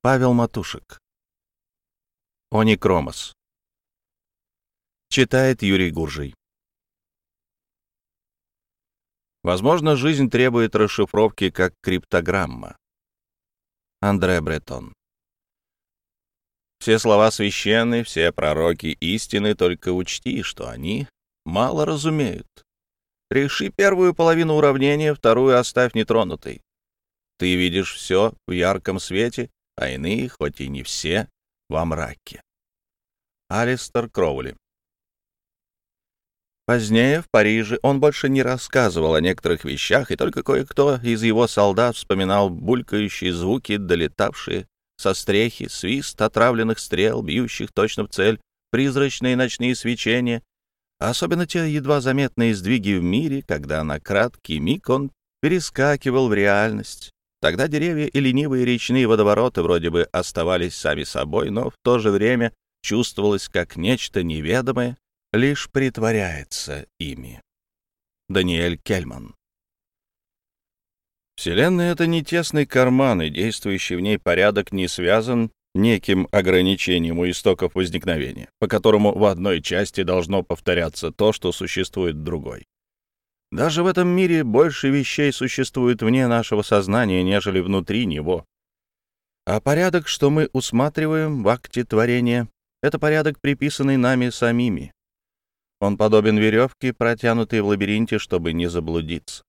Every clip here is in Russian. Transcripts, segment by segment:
Павел Матушек. Оникромос. Читает Юрий Гуржий. Возможно, жизнь требует расшифровки как криптограмма. Андре Бретон. Все слова священны, все пророки истины, только учти, что они мало разумеют. Реши первую половину уравнения, вторую оставь нетронутой. Ты видишь все в ярком свете, а иные, хоть и не все, во мраке. Алистер Кроули Позднее, в Париже, он больше не рассказывал о некоторых вещах, и только кое-кто из его солдат вспоминал булькающие звуки, долетавшие со стрехи, свист отравленных стрел, бьющих точно в цель, призрачные ночные свечения, особенно те едва заметные сдвиги в мире, когда на краткий миг он перескакивал в реальность, Тогда деревья и ленивые речные водовороты вроде бы оставались сами собой, но в то же время чувствовалось, как нечто неведомое лишь притворяется ими. Даниэль Кельман Вселенная — это не тесный карман, и действующий в ней порядок не связан неким ограничением у истоков возникновения, по которому в одной части должно повторяться то, что существует в другой. Даже в этом мире больше вещей существует вне нашего сознания, нежели внутри него. А порядок, что мы усматриваем в акте творения, это порядок, приписанный нами самими. Он подобен веревке, протянутой в лабиринте, чтобы не заблудиться.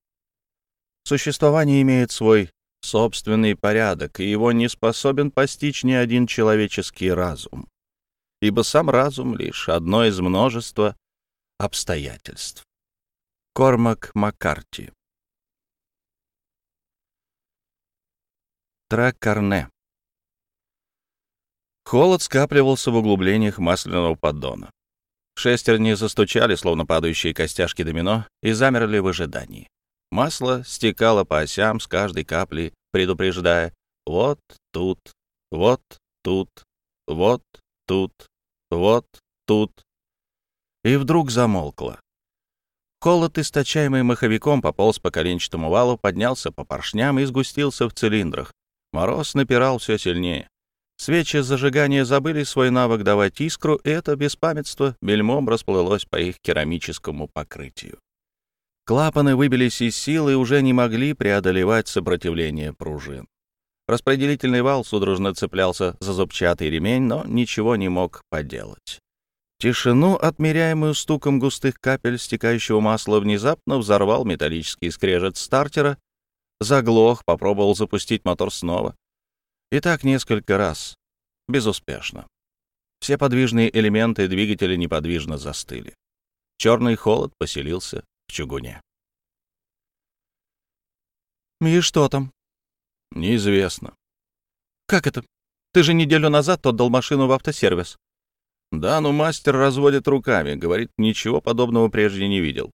Существование имеет свой собственный порядок, и его не способен постичь ни один человеческий разум, ибо сам разум — лишь одно из множества обстоятельств. Кормак Маккарти. Тракарне. Холод скапливался в углублениях масляного поддона. Шестерни застучали, словно падающие костяшки домино, и замерли в ожидании. Масло стекало по осям с каждой капли, предупреждая «вот тут, вот тут, вот тут, вот тут». И вдруг замолкло. Холод, источаемый маховиком, пополз по коленчатому валу, поднялся по поршням и сгустился в цилиндрах. Мороз напирал все сильнее. Свечи зажигания забыли свой навык давать искру, и это беспамятство бельмом расплылось по их керамическому покрытию. Клапаны выбились из сил и уже не могли преодолевать сопротивление пружин. Распределительный вал судорожно цеплялся за зубчатый ремень, но ничего не мог поделать. Тишину, отмеряемую стуком густых капель стекающего масла, внезапно взорвал металлический скрежет стартера, заглох, попробовал запустить мотор снова. И так несколько раз. Безуспешно. Все подвижные элементы двигателя неподвижно застыли. Черный холод поселился в чугуне. «И что там?» «Неизвестно». «Как это? Ты же неделю назад отдал машину в автосервис». Да, но мастер разводит руками, говорит, ничего подобного прежде не видел.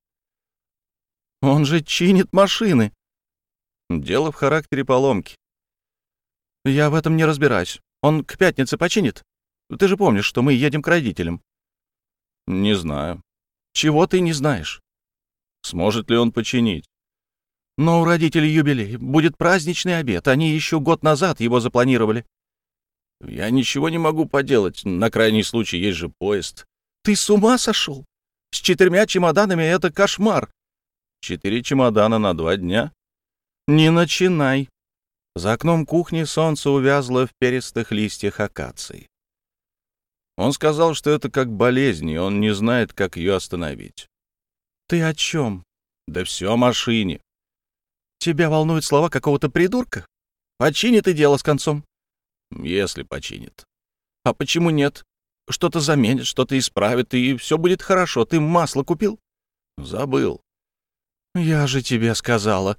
Он же чинит машины. Дело в характере поломки. Я в этом не разбираюсь. Он к пятнице починит? Ты же помнишь, что мы едем к родителям. Не знаю. Чего ты не знаешь? Сможет ли он починить? Но у родителей юбилей. Будет праздничный обед. Они еще год назад его запланировали. Я ничего не могу поделать. На крайний случай есть же поезд. Ты с ума сошел? С четырьмя чемоданами это кошмар. Четыре чемодана на два дня? Не начинай. За окном кухни солнце увязло в перистых листьях акации. Он сказал, что это как болезнь, и он не знает, как ее остановить. Ты о чем? Да все о машине. Тебя волнуют слова какого-то придурка? Почини ты дело с концом. Если починит. А почему нет? Что-то заменит, что-то исправит, и все будет хорошо. Ты масло купил? Забыл. Я же тебе сказала.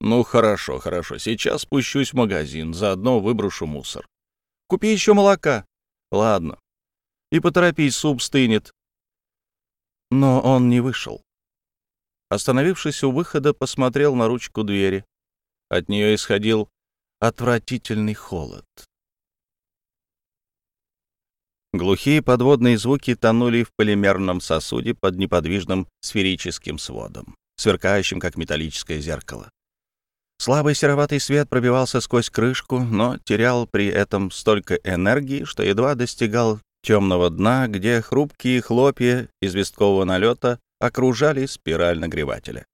Ну, хорошо, хорошо. Сейчас спущусь в магазин, заодно выброшу мусор. Купи еще молока. Ладно. И поторопись, суп стынет. Но он не вышел. Остановившись у выхода, посмотрел на ручку двери. От нее исходил отвратительный холод. Глухие подводные звуки тонули в полимерном сосуде под неподвижным сферическим сводом, сверкающим, как металлическое зеркало. Слабый сероватый свет пробивался сквозь крышку, но терял при этом столько энергии, что едва достигал темного дна, где хрупкие хлопья известкового налета окружали спираль нагревателя.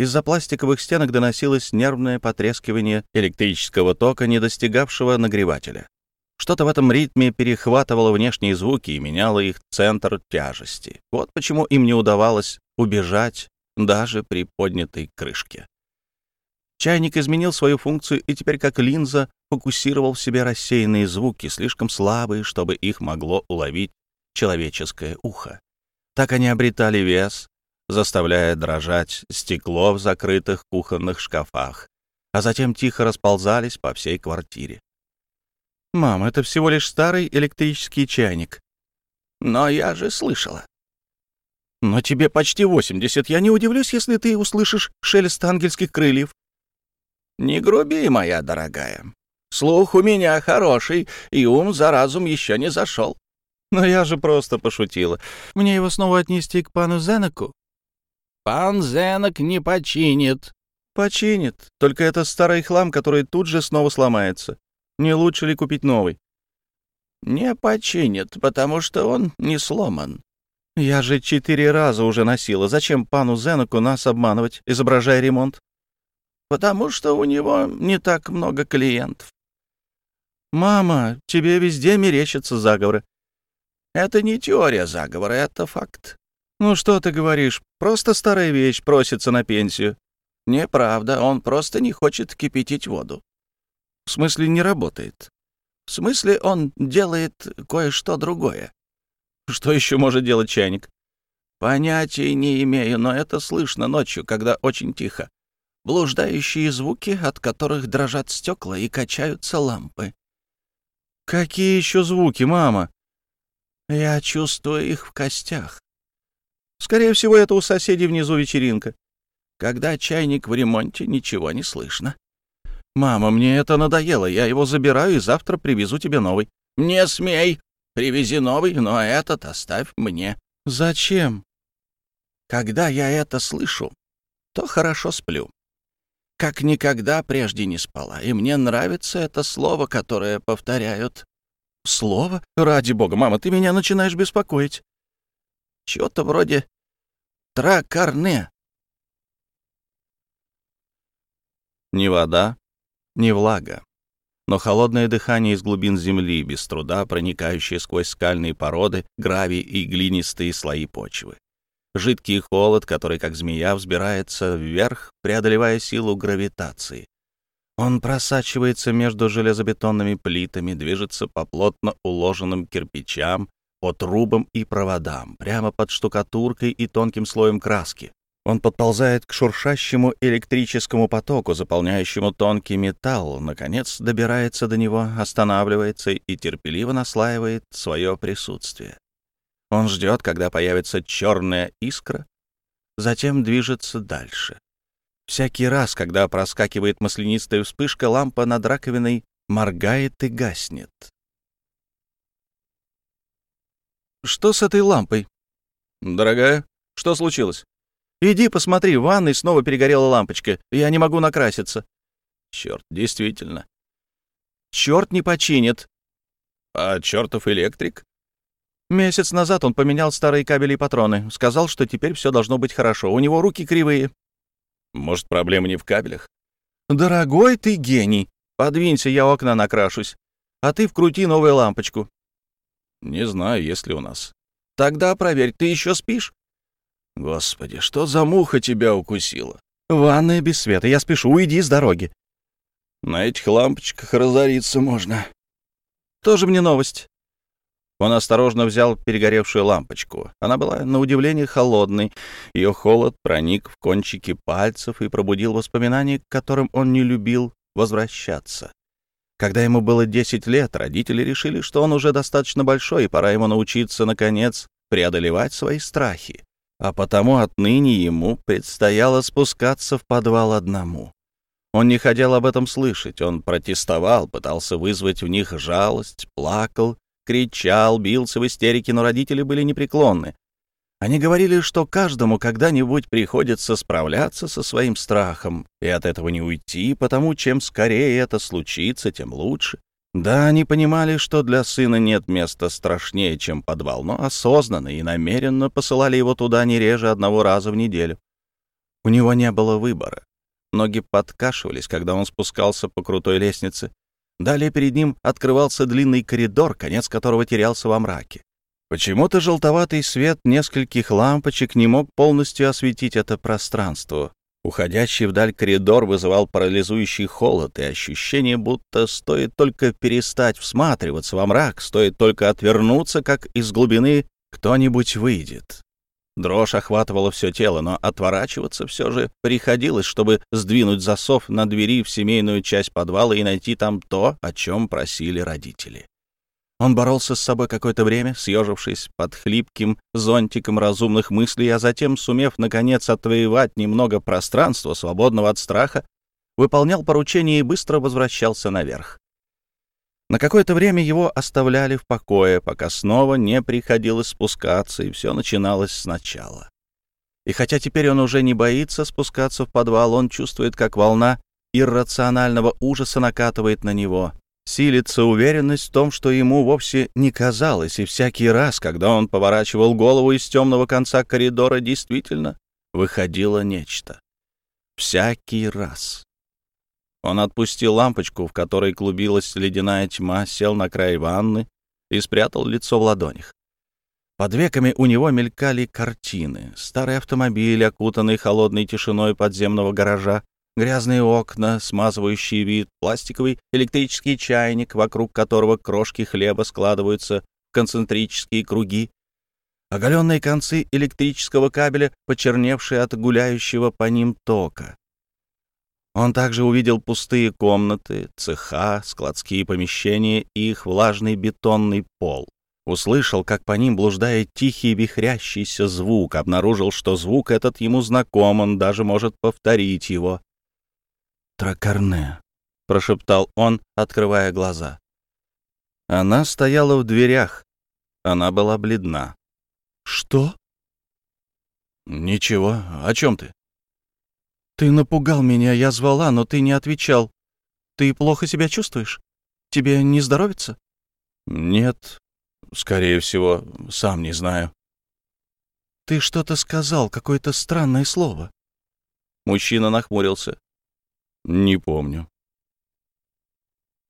Из-за пластиковых стенок доносилось нервное потрескивание электрического тока, не достигавшего нагревателя. Что-то в этом ритме перехватывало внешние звуки и меняло их центр тяжести. Вот почему им не удавалось убежать даже при поднятой крышке. Чайник изменил свою функцию и теперь как линза фокусировал в себе рассеянные звуки, слишком слабые, чтобы их могло уловить человеческое ухо. Так они обретали вес, заставляя дрожать стекло в закрытых кухонных шкафах, а затем тихо расползались по всей квартире. «Мам, это всего лишь старый электрический чайник». «Но я же слышала». «Но тебе почти восемьдесят. Я не удивлюсь, если ты услышишь шелест ангельских крыльев». «Не груби, моя дорогая. Слух у меня хороший, и ум за разум еще не зашел». «Но я же просто пошутила. Мне его снова отнести к пану Зенеку?» «Пан Зенок не починит». «Починит. Только это старый хлам, который тут же снова сломается. Не лучше ли купить новый? Не починит, потому что он не сломан. Я же четыре раза уже носила. Зачем пану Зеноку нас обманывать, изображая ремонт? Потому что у него не так много клиентов. Мама, тебе везде мерещатся заговоры. Это не теория заговора, это факт. Ну что ты говоришь? Просто старая вещь просится на пенсию. Неправда, он просто не хочет кипятить воду. В смысле, не работает. В смысле, он делает кое-что другое. Что еще может делать чайник? Понятия не имею, но это слышно ночью, когда очень тихо. Блуждающие звуки, от которых дрожат стекла и качаются лампы. Какие еще звуки, мама? Я чувствую их в костях. Скорее всего, это у соседей внизу вечеринка. Когда чайник в ремонте, ничего не слышно. «Мама, мне это надоело. Я его забираю и завтра привезу тебе новый». «Не смей! Привези новый, но этот оставь мне». «Зачем?» «Когда я это слышу, то хорошо сплю. Как никогда прежде не спала, и мне нравится это слово, которое повторяют». «Слово? Ради бога, мама, ты меня начинаешь беспокоить». «Чего-то вроде тракарне». Ни вода, не влага, но холодное дыхание из глубин земли, без труда проникающее сквозь скальные породы, гравий и глинистые слои почвы. Жидкий холод, который, как змея, взбирается вверх, преодолевая силу гравитации. Он просачивается между железобетонными плитами, движется по плотно уложенным кирпичам, по трубам и проводам, прямо под штукатуркой и тонким слоем краски. Он подползает к шуршащему электрическому потоку, заполняющему тонкий металл, наконец добирается до него, останавливается и терпеливо наслаивает свое присутствие. Он ждет, когда появится черная искра, затем движется дальше. Всякий раз, когда проскакивает маслянистая вспышка, лампа над раковиной моргает и гаснет. «Что с этой лампой?» «Дорогая, что случилось?» Иди посмотри, в ванной снова перегорела лампочка. Я не могу накраситься. Черт, действительно. Черт не починит. А чертов электрик? Месяц назад он поменял старые кабели и патроны. Сказал, что теперь все должно быть хорошо. У него руки кривые. Может, проблема не в кабелях? Дорогой ты гений. Подвинься, я у окна накрашусь. А ты вкрути новую лампочку. Не знаю, есть ли у нас. Тогда проверь, ты еще спишь? Господи, что за муха тебя укусила? Ванная без света, я спешу, уйди с дороги. На этих лампочках разориться можно. Тоже мне новость. Он осторожно взял перегоревшую лампочку. Она была, на удивление, холодной. Ее холод проник в кончики пальцев и пробудил воспоминания, к которым он не любил возвращаться. Когда ему было 10 лет, родители решили, что он уже достаточно большой, и пора ему научиться, наконец, преодолевать свои страхи а потому отныне ему предстояло спускаться в подвал одному. Он не хотел об этом слышать, он протестовал, пытался вызвать в них жалость, плакал, кричал, бился в истерике, но родители были непреклонны. Они говорили, что каждому когда-нибудь приходится справляться со своим страхом, и от этого не уйти, потому чем скорее это случится, тем лучше. Да, они понимали, что для сына нет места страшнее, чем подвал, но осознанно и намеренно посылали его туда не реже одного раза в неделю. У него не было выбора. Ноги подкашивались, когда он спускался по крутой лестнице. Далее перед ним открывался длинный коридор, конец которого терялся во мраке. Почему-то желтоватый свет нескольких лампочек не мог полностью осветить это пространство. Уходящий вдаль коридор вызывал парализующий холод и ощущение, будто стоит только перестать всматриваться во мрак, стоит только отвернуться, как из глубины кто-нибудь выйдет. Дрожь охватывала все тело, но отворачиваться все же приходилось, чтобы сдвинуть засов на двери в семейную часть подвала и найти там то, о чем просили родители. Он боролся с собой какое-то время, съежившись под хлипким зонтиком разумных мыслей, а затем, сумев, наконец, отвоевать немного пространства, свободного от страха, выполнял поручение и быстро возвращался наверх. На какое-то время его оставляли в покое, пока снова не приходилось спускаться, и все начиналось сначала. И хотя теперь он уже не боится спускаться в подвал, он чувствует, как волна иррационального ужаса накатывает на него — силится уверенность в том, что ему вовсе не казалось, и всякий раз, когда он поворачивал голову из темного конца коридора, действительно выходило нечто. Всякий раз. Он отпустил лампочку, в которой клубилась ледяная тьма, сел на край ванны и спрятал лицо в ладонях. Под веками у него мелькали картины. Старый автомобиль, окутанный холодной тишиной подземного гаража, грязные окна, смазывающий вид, пластиковый электрический чайник, вокруг которого крошки хлеба складываются в концентрические круги, оголенные концы электрического кабеля, почерневшие от гуляющего по ним тока. Он также увидел пустые комнаты, цеха, складские помещения и их влажный бетонный пол. Услышал, как по ним блуждает тихий вихрящийся звук, обнаружил, что звук этот ему знаком, он даже может повторить его. Тракарне», — прошептал он, открывая глаза. Она стояла в дверях. Она была бледна. «Что?» «Ничего. О чем ты?» «Ты напугал меня, я звала, но ты не отвечал. Ты плохо себя чувствуешь? Тебе не здоровится?» «Нет. Скорее всего, сам не знаю». «Ты что-то сказал, какое-то странное слово». Мужчина нахмурился. «Не помню».